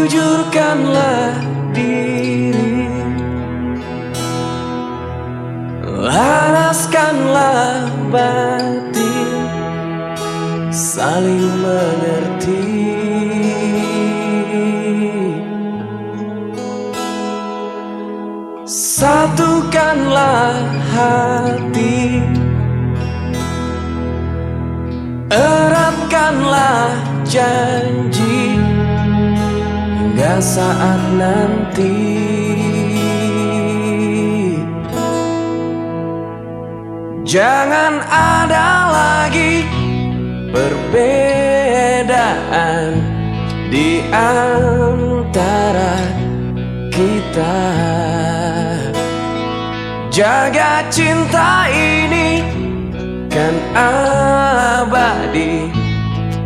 Jujurkanlah diri. Panaskanlah batin. Saling mengerti. Satukanlah hati. Eratkanlah janji hingga saat nanti. Jangan ada lagi perbedaan di antara kita. Jaga cinta ini kan abadi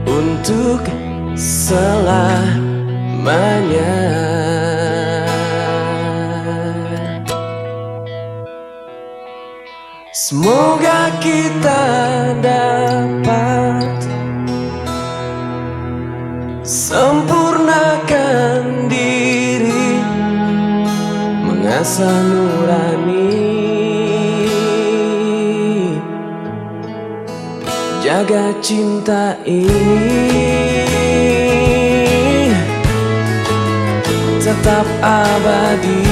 untuk selamanya. Semoga kita dapat sempurnakan diri, mengasah nurani, jaga cinta ini tetap abadi.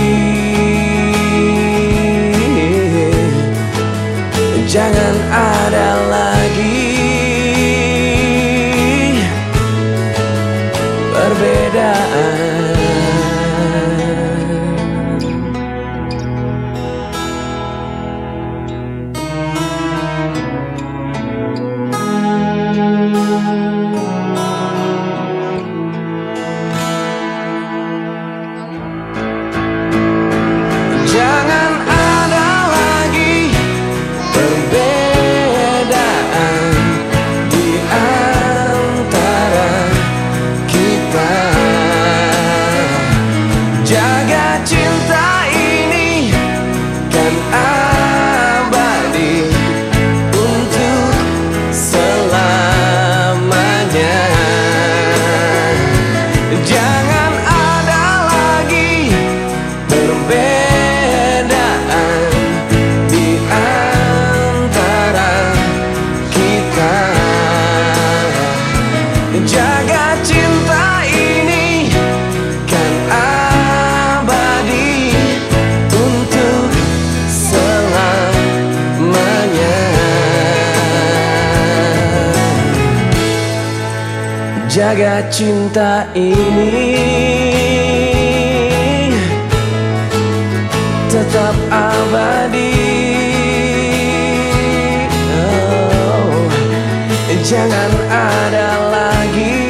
Jangan ada lagi Jaga cinta ini kan abadi untuk selamanya. Jaga cinta ini tetap abadi. Jangan ada lagi.